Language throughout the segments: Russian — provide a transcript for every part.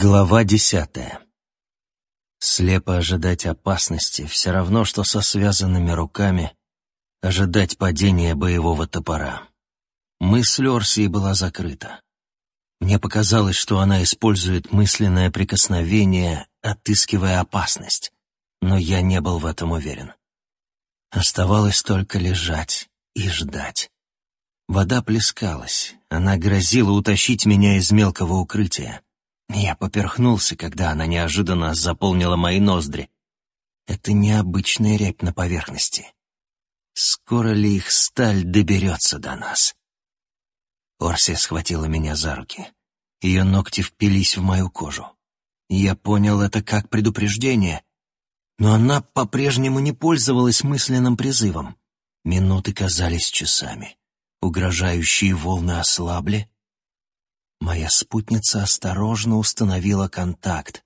Глава десятая. Слепо ожидать опасности все равно, что со связанными руками ожидать падения боевого топора. Мысль Орсии была закрыта. Мне показалось, что она использует мысленное прикосновение, отыскивая опасность, но я не был в этом уверен. Оставалось только лежать и ждать. Вода плескалась, она грозила утащить меня из мелкого укрытия. Я поперхнулся, когда она неожиданно заполнила мои ноздри. Это необычная рябь на поверхности. Скоро ли их сталь доберется до нас? Орсия схватила меня за руки. Ее ногти впились в мою кожу. Я понял это как предупреждение, но она по-прежнему не пользовалась мысленным призывом. Минуты казались часами. Угрожающие волны ослабли, Моя спутница осторожно установила контакт.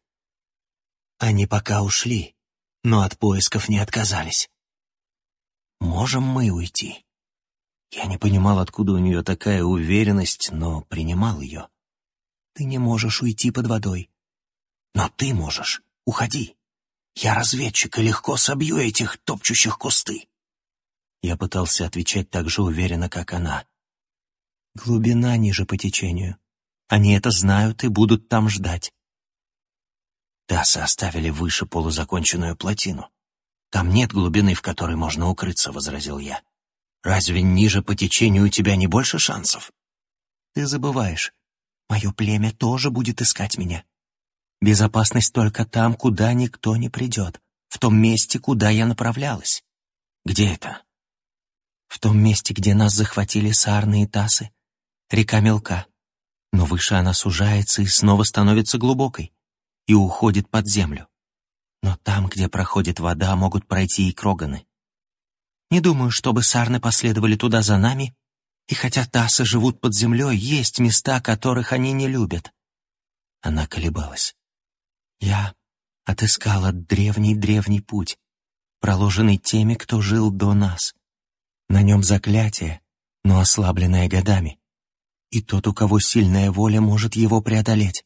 Они пока ушли, но от поисков не отказались. Можем мы уйти? Я не понимал, откуда у нее такая уверенность, но принимал ее. Ты не можешь уйти под водой. Но ты можешь. Уходи. Я разведчик и легко собью этих топчущих кусты. Я пытался отвечать так же уверенно, как она. Глубина ниже по течению. Они это знают и будут там ждать. Тасы оставили выше полузаконченную плотину. Там нет глубины, в которой можно укрыться, — возразил я. Разве ниже по течению у тебя не больше шансов? Ты забываешь. Мое племя тоже будет искать меня. Безопасность только там, куда никто не придет. В том месте, куда я направлялась. Где это? В том месте, где нас захватили сарны и тасы. Река мелка но выше она сужается и снова становится глубокой и уходит под землю. Но там, где проходит вода, могут пройти и кроганы. Не думаю, чтобы сарны последовали туда за нами, и хотя тасы живут под землей, есть места, которых они не любят. Она колебалась. Я отыскала древний-древний путь, проложенный теми, кто жил до нас. На нем заклятие, но ослабленное годами и тот, у кого сильная воля, может его преодолеть.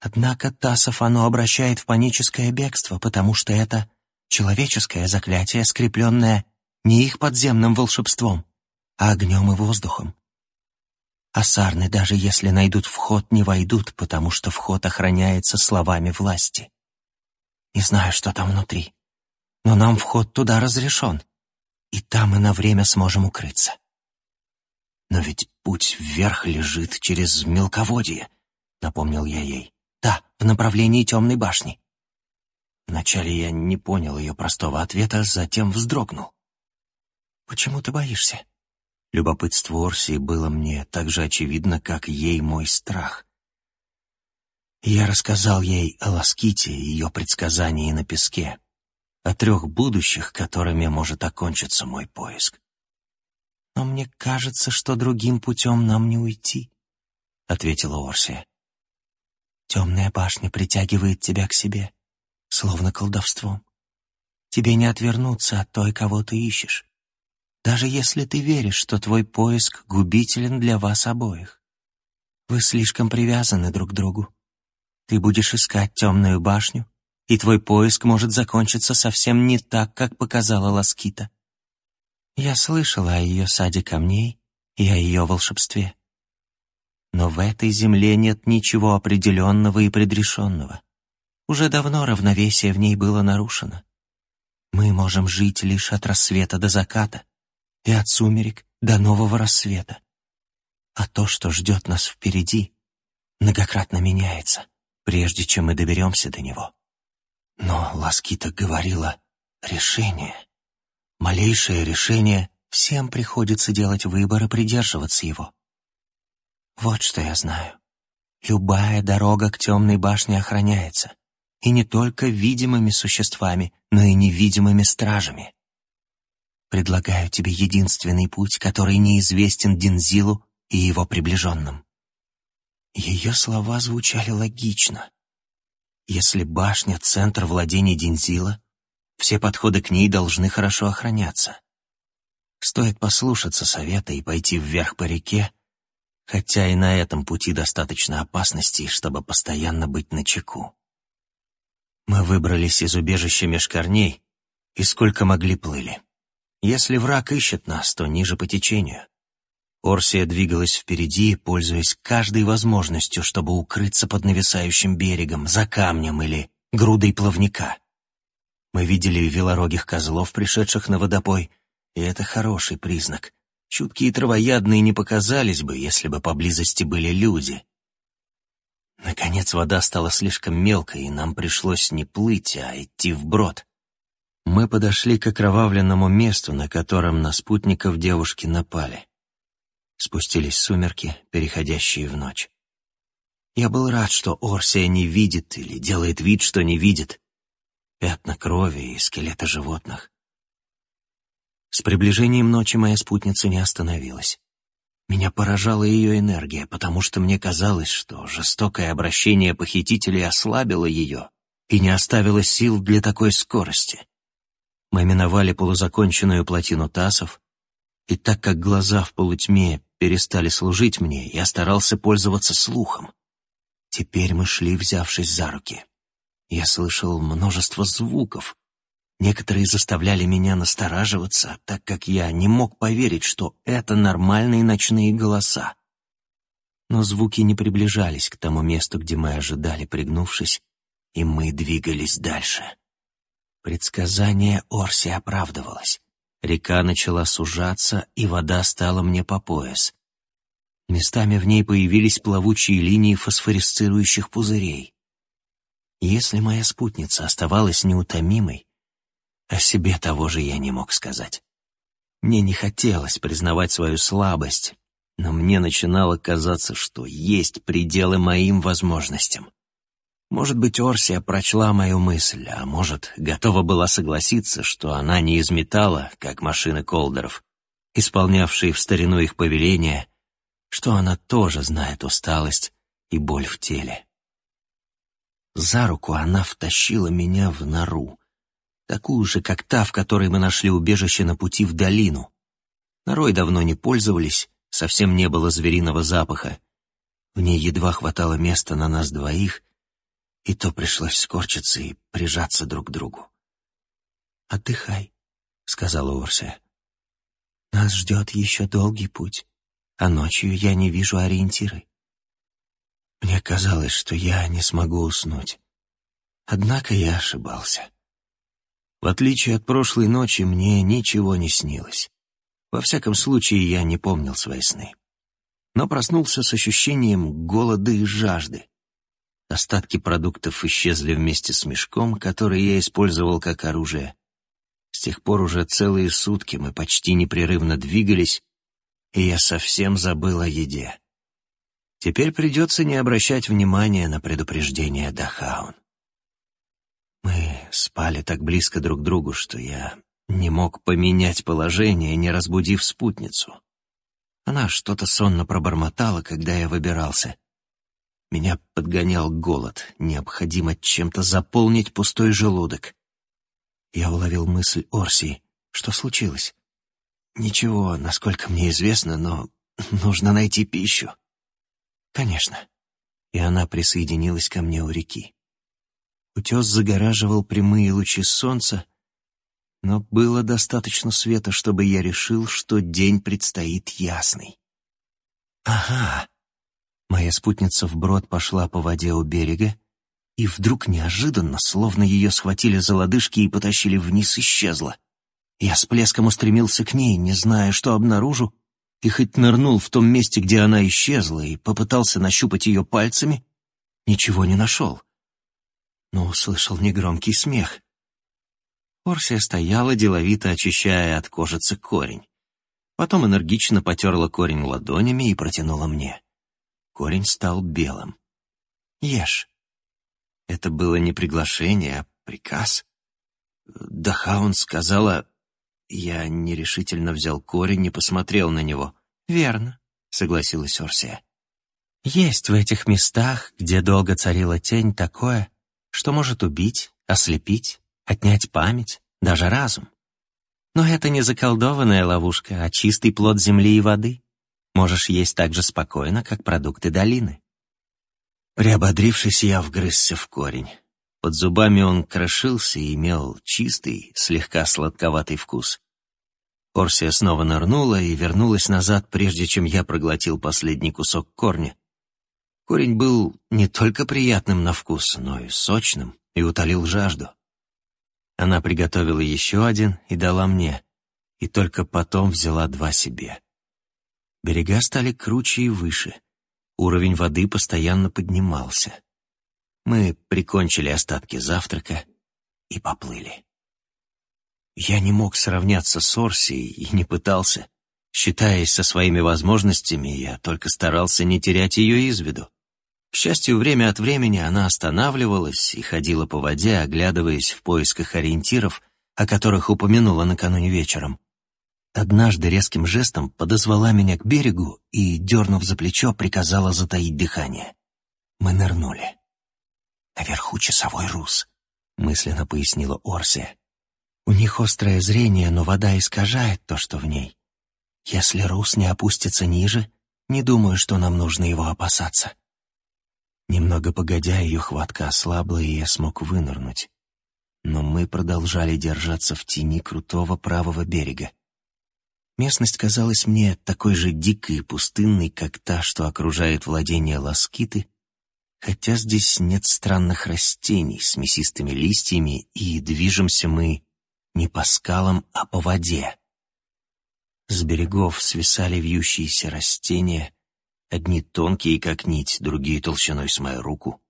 Однако Тасов оно обращает в паническое бегство, потому что это человеческое заклятие, скрепленное не их подземным волшебством, а огнем и воздухом. А сарны, даже если найдут вход, не войдут, потому что вход охраняется словами власти. Не знаю, что там внутри, но нам вход туда разрешен, и там мы на время сможем укрыться. «Но ведь путь вверх лежит через мелководье», — напомнил я ей. «Да, в направлении темной башни». Вначале я не понял ее простого ответа, затем вздрогнул. «Почему ты боишься?» Любопытство Орсии было мне так же очевидно, как ей мой страх. Я рассказал ей о Ласките и ее предсказании на песке, о трех будущих, которыми может окончиться мой поиск. «Но мне кажется, что другим путем нам не уйти», — ответила Орсия. «Темная башня притягивает тебя к себе, словно колдовством. Тебе не отвернуться от той, кого ты ищешь, даже если ты веришь, что твой поиск губителен для вас обоих. Вы слишком привязаны друг к другу. Ты будешь искать темную башню, и твой поиск может закончиться совсем не так, как показала Ласкита. Я слышала о ее саде камней и о ее волшебстве. Но в этой земле нет ничего определенного и предрешенного. Уже давно равновесие в ней было нарушено. Мы можем жить лишь от рассвета до заката и от сумерек до нового рассвета. А то, что ждет нас впереди, многократно меняется, прежде чем мы доберемся до него. Но Ласкита говорила «решение». Малейшее решение, всем приходится делать выбор и придерживаться его. Вот что я знаю. Любая дорога к темной башне охраняется. И не только видимыми существами, но и невидимыми стражами. Предлагаю тебе единственный путь, который неизвестен Динзилу и его приближенным. Ее слова звучали логично. Если башня — центр владения Динзила, все подходы к ней должны хорошо охраняться. Стоит послушаться совета и пойти вверх по реке, хотя и на этом пути достаточно опасностей, чтобы постоянно быть начеку. Мы выбрались из убежища меж корней и сколько могли плыли. Если враг ищет нас, то ниже по течению. Орсия двигалась впереди, пользуясь каждой возможностью, чтобы укрыться под нависающим берегом, за камнем или грудой плавника. Мы видели велорогих козлов, пришедших на водопой, и это хороший признак. Чуткие травоядные не показались бы, если бы поблизости были люди. Наконец вода стала слишком мелкой, и нам пришлось не плыть, а идти вброд. Мы подошли к окровавленному месту, на котором на спутников девушки напали. Спустились сумерки, переходящие в ночь. Я был рад, что Орсия не видит или делает вид, что не видит пятна крови и скелеты животных. С приближением ночи моя спутница не остановилась. Меня поражала ее энергия, потому что мне казалось, что жестокое обращение похитителей ослабило ее и не оставило сил для такой скорости. Мы миновали полузаконченную плотину тасов, и так как глаза в полутьме перестали служить мне, я старался пользоваться слухом. Теперь мы шли, взявшись за руки. Я слышал множество звуков. Некоторые заставляли меня настораживаться, так как я не мог поверить, что это нормальные ночные голоса. Но звуки не приближались к тому месту, где мы ожидали, пригнувшись, и мы двигались дальше. Предсказание Орси оправдывалось. Река начала сужаться, и вода стала мне по пояс. Местами в ней появились плавучие линии фосфорисцирующих пузырей. Если моя спутница оставалась неутомимой, о себе того же я не мог сказать. Мне не хотелось признавать свою слабость, но мне начинало казаться, что есть пределы моим возможностям. Может быть, Орсия прочла мою мысль, а может, готова была согласиться, что она не из металла, как машины Колдеров, исполнявшие в старину их повеления, что она тоже знает усталость и боль в теле. За руку она втащила меня в нору, такую же, как та, в которой мы нашли убежище на пути в долину. Норой давно не пользовались, совсем не было звериного запаха. В ней едва хватало места на нас двоих, и то пришлось скорчиться и прижаться друг к другу. «Отдыхай», — сказала Орсия. «Нас ждет еще долгий путь, а ночью я не вижу ориентиры. Мне казалось, что я не смогу уснуть. Однако я ошибался. В отличие от прошлой ночи, мне ничего не снилось. Во всяком случае, я не помнил свои сны. Но проснулся с ощущением голода и жажды. Остатки продуктов исчезли вместе с мешком, который я использовал как оружие. С тех пор уже целые сутки мы почти непрерывно двигались, и я совсем забыл о еде. Теперь придется не обращать внимания на предупреждение Дахаун. Мы спали так близко друг к другу, что я не мог поменять положение, не разбудив спутницу. Она что-то сонно пробормотала, когда я выбирался. Меня подгонял голод, необходимо чем-то заполнить пустой желудок. Я уловил мысль Орсии. Что случилось? Ничего, насколько мне известно, но нужно найти пищу. «Конечно». И она присоединилась ко мне у реки. Утес загораживал прямые лучи солнца, но было достаточно света, чтобы я решил, что день предстоит ясный. «Ага». Моя спутница вброд пошла по воде у берега, и вдруг неожиданно, словно ее схватили за лодыжки и потащили вниз, исчезла. Я с плеском устремился к ней, не зная, что обнаружу, и хоть нырнул в том месте, где она исчезла, и попытался нащупать ее пальцами, ничего не нашел. Но услышал негромкий смех. Орсия стояла, деловито очищая от кожицы корень. Потом энергично потерла корень ладонями и протянула мне. Корень стал белым. «Ешь». Это было не приглашение, а приказ. Дахаун сказала, я нерешительно взял корень и посмотрел на него. «Верно», — согласилась Орсия. «Есть в этих местах, где долго царила тень, такое, что может убить, ослепить, отнять память, даже разум. Но это не заколдованная ловушка, а чистый плод земли и воды. Можешь есть так же спокойно, как продукты долины». Приободрившись, я вгрызся в корень. Под зубами он крошился и имел чистый, слегка сладковатый вкус. Орсия снова нырнула и вернулась назад, прежде чем я проглотил последний кусок корня. Корень был не только приятным на вкус, но и сочным, и утолил жажду. Она приготовила еще один и дала мне, и только потом взяла два себе. Берега стали круче и выше. Уровень воды постоянно поднимался. Мы прикончили остатки завтрака и поплыли. Я не мог сравняться с Орсией и не пытался. Считаясь со своими возможностями, я только старался не терять ее из виду. К счастью, время от времени она останавливалась и ходила по воде, оглядываясь в поисках ориентиров, о которых упомянула накануне вечером. Однажды резким жестом подозвала меня к берегу и, дернув за плечо, приказала затаить дыхание. Мы нырнули. «Наверху часовой рус», — мысленно пояснила Орсия. У них острое зрение, но вода искажает то, что в ней. Если Рус не опустится ниже, не думаю, что нам нужно его опасаться. Немного погодя, ее хватка ослабла, и я смог вынырнуть. Но мы продолжали держаться в тени крутого правого берега. Местность казалась мне такой же дикой и пустынной, как та, что окружает владение Ласкиты, хотя здесь нет странных растений с мясистыми листьями, и движемся мы не по скалам, а по воде. С берегов свисали вьющиеся растения, одни тонкие, как нить, другие толщиной с мою руку.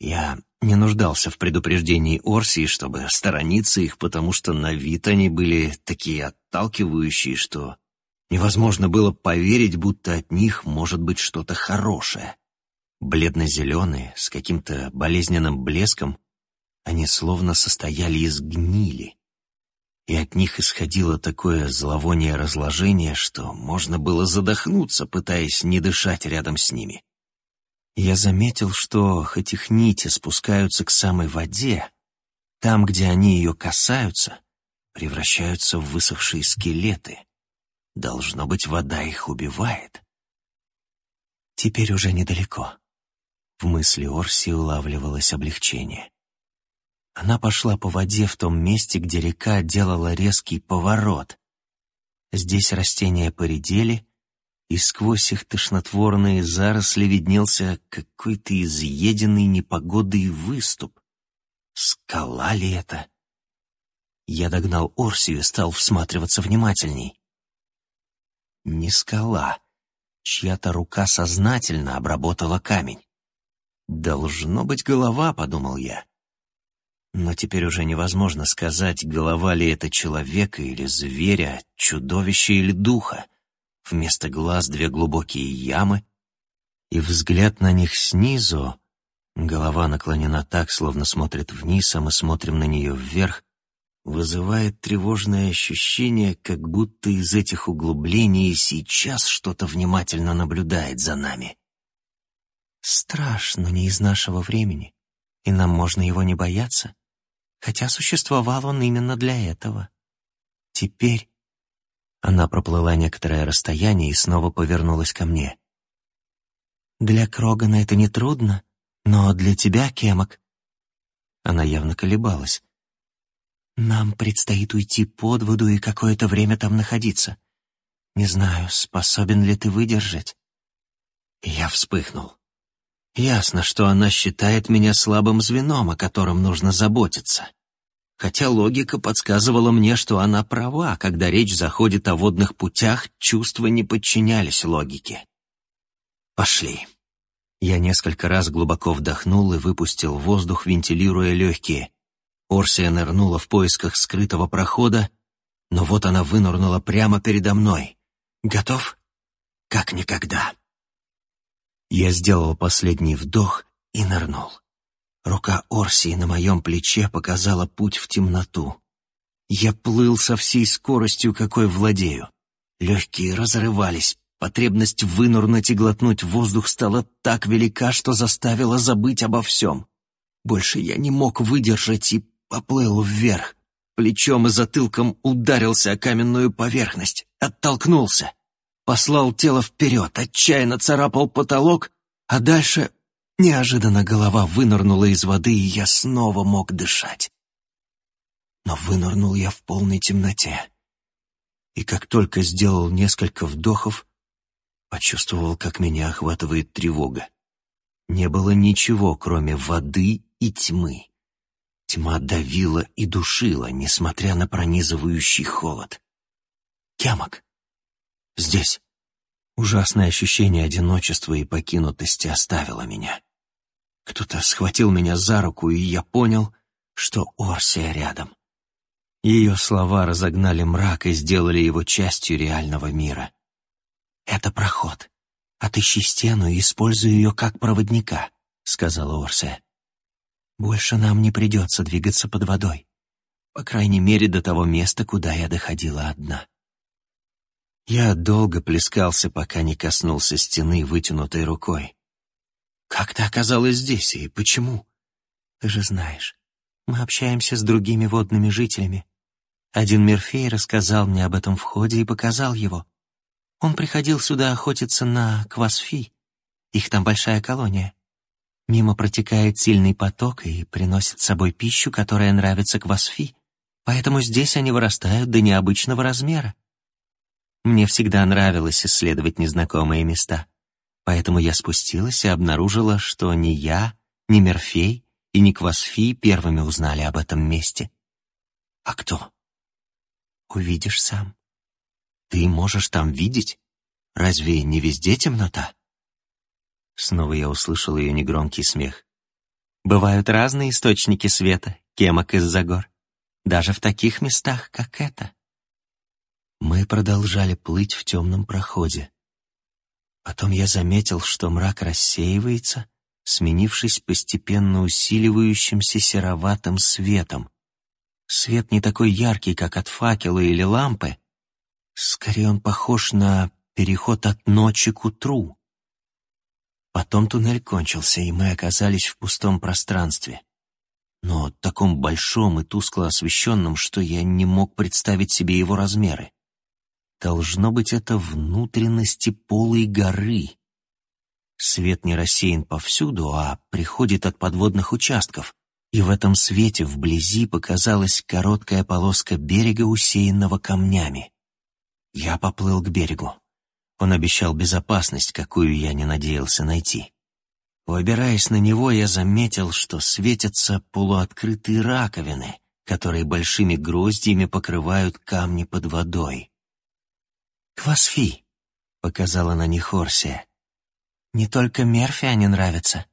Я не нуждался в предупреждении Орсии, чтобы сторониться их, потому что на вид они были такие отталкивающие, что невозможно было поверить, будто от них может быть что-то хорошее. Бледно-зеленые, с каким-то болезненным блеском, они словно состояли из гнили и от них исходило такое зловоние разложения, что можно было задохнуться, пытаясь не дышать рядом с ними. Я заметил, что хоть их нити спускаются к самой воде, там, где они ее касаются, превращаются в высохшие скелеты. Должно быть, вода их убивает. Теперь уже недалеко. В мысли Орси улавливалось облегчение. Она пошла по воде в том месте, где река делала резкий поворот. Здесь растения поредели, и сквозь их тошнотворные заросли виднелся какой-то изъеденный непогодой выступ. Скала ли это? Я догнал Орсию и стал всматриваться внимательней. Не скала. Чья-то рука сознательно обработала камень. «Должно быть голова», — подумал я. Но теперь уже невозможно сказать, голова ли это человека или зверя, чудовища или духа. Вместо глаз две глубокие ямы, и взгляд на них снизу, голова наклонена так, словно смотрит вниз, а мы смотрим на нее вверх, вызывает тревожное ощущение, как будто из этих углублений сейчас что-то внимательно наблюдает за нами. Страшно не из нашего времени, и нам можно его не бояться хотя существовал он именно для этого. Теперь она проплыла некоторое расстояние и снова повернулась ко мне. «Для Крогана это не трудно, но для тебя, Кемок...» Она явно колебалась. «Нам предстоит уйти под воду и какое-то время там находиться. Не знаю, способен ли ты выдержать?» Я вспыхнул. Ясно, что она считает меня слабым звеном, о котором нужно заботиться. Хотя логика подсказывала мне, что она права, когда речь заходит о водных путях, чувства не подчинялись логике. «Пошли». Я несколько раз глубоко вдохнул и выпустил воздух, вентилируя легкие. Орсия нырнула в поисках скрытого прохода, но вот она вынырнула прямо передо мной. «Готов?» «Как никогда». Я сделал последний вдох и нырнул. Рука Орсии на моем плече показала путь в темноту. Я плыл со всей скоростью, какой владею. Легкие разрывались, потребность вынурнуть и глотнуть воздух стала так велика, что заставила забыть обо всем. Больше я не мог выдержать и поплыл вверх. Плечом и затылком ударился о каменную поверхность, оттолкнулся. Послал тело вперед, отчаянно царапал потолок, а дальше неожиданно голова вынырнула из воды, и я снова мог дышать. Но вынырнул я в полной темноте. И как только сделал несколько вдохов, почувствовал, как меня охватывает тревога. Не было ничего, кроме воды и тьмы. Тьма давила и душила, несмотря на пронизывающий холод. Кемок. Здесь. Ужасное ощущение одиночества и покинутости оставило меня. Кто-то схватил меня за руку, и я понял, что Орсия рядом. Ее слова разогнали мрак и сделали его частью реального мира. «Это проход. Отыщи стену и используй ее как проводника», — сказала Орсия. «Больше нам не придется двигаться под водой. По крайней мере, до того места, куда я доходила одна». Я долго плескался, пока не коснулся стены вытянутой рукой. «Как ты оказалась здесь и почему?» «Ты же знаешь, мы общаемся с другими водными жителями. Один Мерфей рассказал мне об этом входе и показал его. Он приходил сюда охотиться на квасфи. Их там большая колония. Мимо протекает сильный поток и приносит с собой пищу, которая нравится квасфи, поэтому здесь они вырастают до необычного размера. Мне всегда нравилось исследовать незнакомые места. Поэтому я спустилась и обнаружила, что ни я, ни Мерфей и ни Квасфи первыми узнали об этом месте. А кто? Увидишь сам. Ты можешь там видеть? Разве не везде темнота? Снова я услышал ее негромкий смех. Бывают разные источники света, кемок из-за гор. Даже в таких местах, как это. Мы продолжали плыть в темном проходе. Потом я заметил, что мрак рассеивается, сменившись постепенно усиливающимся сероватым светом. Свет не такой яркий, как от факела или лампы. Скорее он похож на переход от ночи к утру. Потом туннель кончился, и мы оказались в пустом пространстве. Но таком большом и тускло освещенном, что я не мог представить себе его размеры. Должно быть, это внутренности полой горы. Свет не рассеян повсюду, а приходит от подводных участков, и в этом свете вблизи показалась короткая полоска берега, усеянного камнями. Я поплыл к берегу. Он обещал безопасность, какую я не надеялся найти. Выбираясь на него, я заметил, что светятся полуоткрытые раковины, которые большими гроздьями покрывают камни под водой. «Квасфи», — показала на них Орсия. «Не только мерфи они нравятся.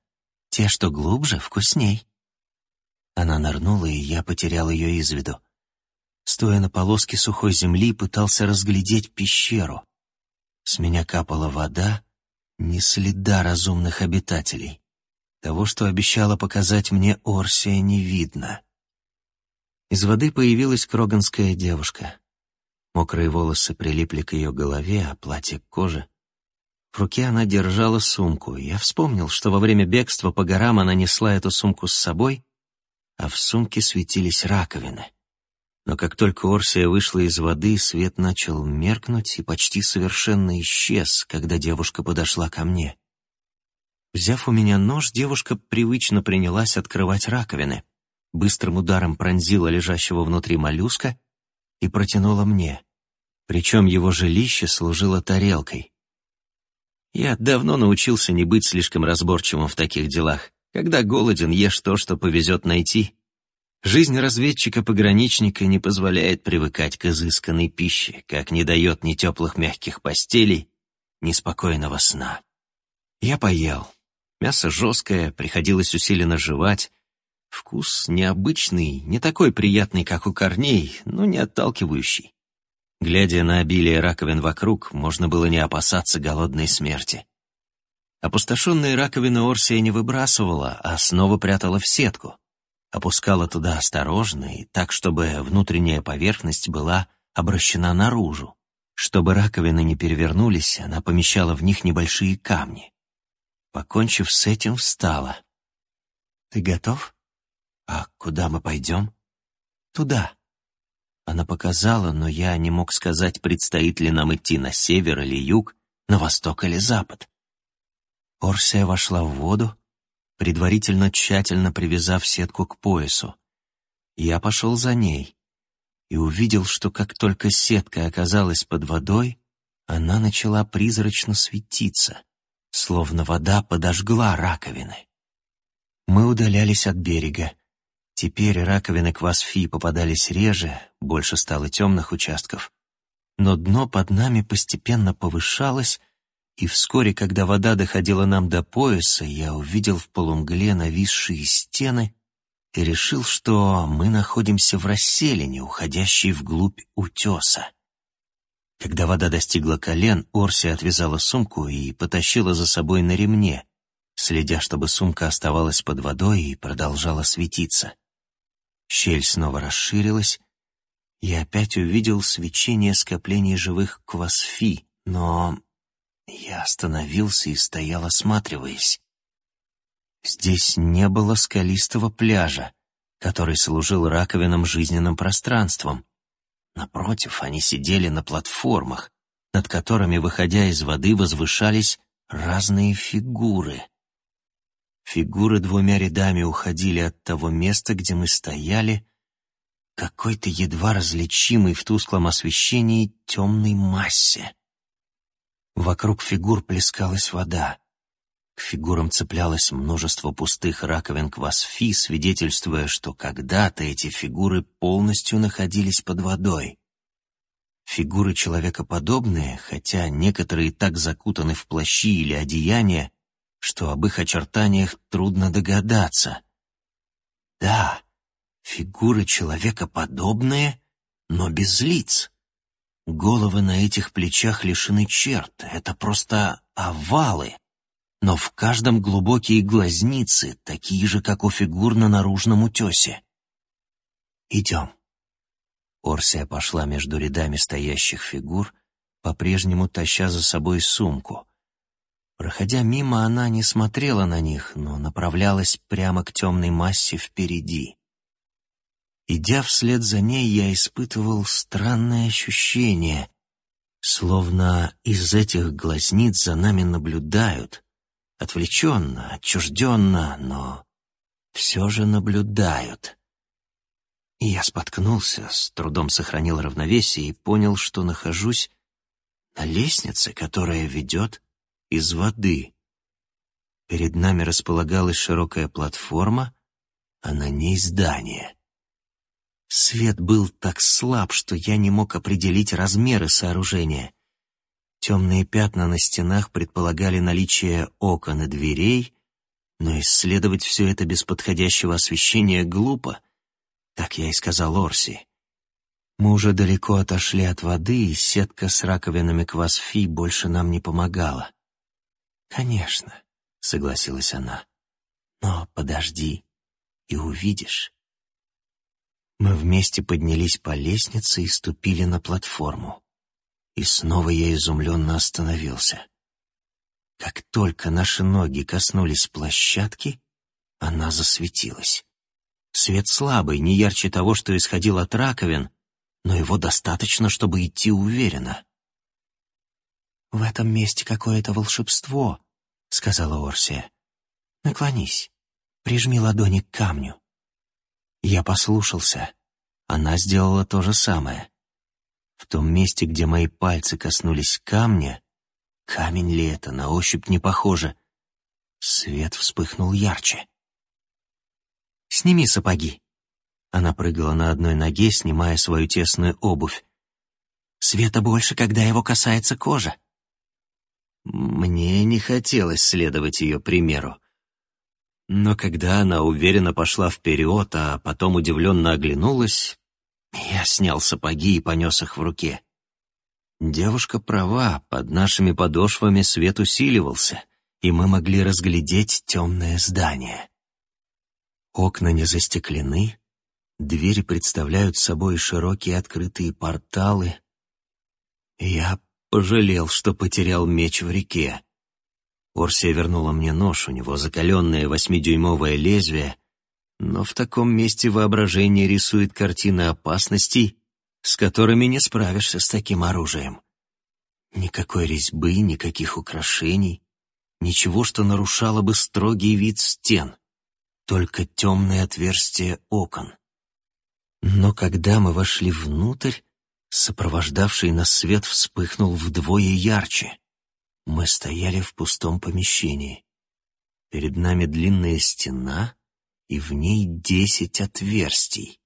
Те, что глубже, вкусней». Она нырнула, и я потерял ее из виду. Стоя на полоске сухой земли, пытался разглядеть пещеру. С меня капала вода, ни следа разумных обитателей. Того, что обещала показать мне Орсия, не видно. Из воды появилась кроганская девушка. Мокрые волосы прилипли к ее голове, а платье к коже. В руке она держала сумку. Я вспомнил, что во время бегства по горам она несла эту сумку с собой, а в сумке светились раковины. Но как только Орсия вышла из воды, свет начал меркнуть и почти совершенно исчез, когда девушка подошла ко мне. Взяв у меня нож, девушка привычно принялась открывать раковины. Быстрым ударом пронзила лежащего внутри моллюска — и протянула мне. Причем его жилище служило тарелкой. Я давно научился не быть слишком разборчивым в таких делах. Когда голоден, ешь то, что повезет найти. Жизнь разведчика-пограничника не позволяет привыкать к изысканной пище, как не дает ни теплых мягких постелей, ни спокойного сна. Я поел. Мясо жесткое, приходилось усиленно жевать, Вкус необычный, не такой приятный, как у корней, но не отталкивающий. Глядя на обилие раковин вокруг, можно было не опасаться голодной смерти. Опустошенные раковины Орсия не выбрасывала, а снова прятала в сетку. Опускала туда осторожно и так, чтобы внутренняя поверхность была обращена наружу. Чтобы раковины не перевернулись, она помещала в них небольшие камни. Покончив с этим, встала. «Ты готов?» «А куда мы пойдем?» «Туда». Она показала, но я не мог сказать, предстоит ли нам идти на север или юг, на восток или запад. Орсия вошла в воду, предварительно тщательно привязав сетку к поясу. Я пошел за ней и увидел, что как только сетка оказалась под водой, она начала призрачно светиться, словно вода подожгла раковины. Мы удалялись от берега. Теперь раковины квасфи попадались реже, больше стало темных участков. Но дно под нами постепенно повышалось, и вскоре, когда вода доходила нам до пояса, я увидел в полумгле нависшие стены и решил, что мы находимся в расселине, уходящей вглубь утеса. Когда вода достигла колен, Орси отвязала сумку и потащила за собой на ремне, следя, чтобы сумка оставалась под водой и продолжала светиться. Щель снова расширилась, и опять увидел свечение скоплений живых квасфи, но я остановился и стоял, осматриваясь. Здесь не было скалистого пляжа, который служил раковинам жизненным пространством. Напротив, они сидели на платформах, над которыми, выходя из воды, возвышались разные фигуры. Фигуры двумя рядами уходили от того места, где мы стояли, какой-то едва различимой в тусклом освещении темной массе. Вокруг фигур плескалась вода. К фигурам цеплялось множество пустых раковин квасфи, свидетельствуя, что когда-то эти фигуры полностью находились под водой. Фигуры человекоподобные, хотя некоторые так закутаны в плащи или одеяния, что об их очертаниях трудно догадаться. Да, фигуры человекоподобные, но без лиц. Головы на этих плечах лишены черт, это просто овалы. Но в каждом глубокие глазницы, такие же, как у фигур на наружном утесе. «Идем». Орсия пошла между рядами стоящих фигур, по-прежнему таща за собой сумку. Проходя мимо, она не смотрела на них, но направлялась прямо к темной массе впереди. Идя вслед за ней, я испытывал странное ощущение, словно из этих глазниц за нами наблюдают, отвлеченно, отчужденно, но все же наблюдают. И я споткнулся, с трудом сохранил равновесие и понял, что нахожусь на лестнице, которая ведет из воды. Перед нами располагалась широкая платформа, а на ней здание — Свет был так слаб, что я не мог определить размеры сооружения. Темные пятна на стенах предполагали наличие окон и дверей, но исследовать все это без подходящего освещения глупо, так я и сказал Орси. Мы уже далеко отошли от воды, и сетка с раковинами квасфи больше нам не помогала. «Конечно», — согласилась она, — «но подожди и увидишь». Мы вместе поднялись по лестнице и ступили на платформу. И снова я изумленно остановился. Как только наши ноги коснулись площадки, она засветилась. Свет слабый, не ярче того, что исходил от раковин, но его достаточно, чтобы идти уверенно. «В этом месте какое-то волшебство», — сказала Орсия. «Наклонись, прижми ладони к камню». Я послушался. Она сделала то же самое. В том месте, где мои пальцы коснулись камня, камень ли это, на ощупь не похоже, свет вспыхнул ярче. «Сними сапоги». Она прыгала на одной ноге, снимая свою тесную обувь. «Света больше, когда его касается кожа». Мне не хотелось следовать ее примеру. Но когда она уверенно пошла вперед, а потом удивленно оглянулась, я снял сапоги и понес их в руке. Девушка права, под нашими подошвами свет усиливался, и мы могли разглядеть темное здание. Окна не застеклены, двери представляют собой широкие открытые порталы. Я пожалел, что потерял меч в реке. Орсия вернула мне нож, у него закаленное восьмидюймовое лезвие, но в таком месте воображение рисует картины опасностей, с которыми не справишься с таким оружием. Никакой резьбы, никаких украшений, ничего, что нарушало бы строгий вид стен, только темные отверстия окон. Но когда мы вошли внутрь, сопровождавший нас свет вспыхнул вдвое ярче. Мы стояли в пустом помещении. Перед нами длинная стена, и в ней десять отверстий.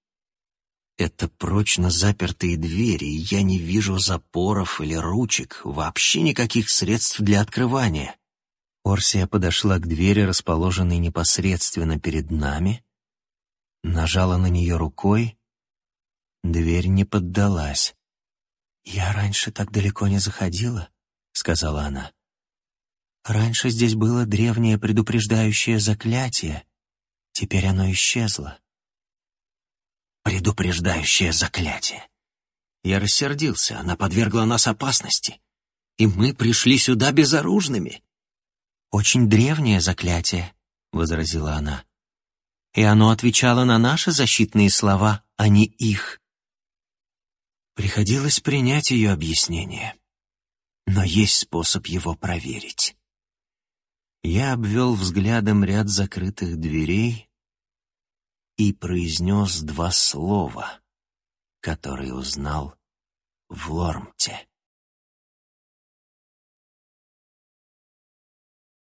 Это прочно запертые двери, и я не вижу запоров или ручек, вообще никаких средств для открывания. Орсия подошла к двери, расположенной непосредственно перед нами, нажала на нее рукой. Дверь не поддалась. «Я раньше так далеко не заходила», — сказала она. «Раньше здесь было древнее предупреждающее заклятие. Теперь оно исчезло». «Предупреждающее заклятие». Я рассердился, она подвергла нас опасности. И мы пришли сюда безоружными. «Очень древнее заклятие», — возразила она. «И оно отвечало на наши защитные слова, а не их». Приходилось принять ее объяснение. Но есть способ его проверить. Я обвел взглядом ряд закрытых дверей и произнес два слова, которые узнал в Лормте.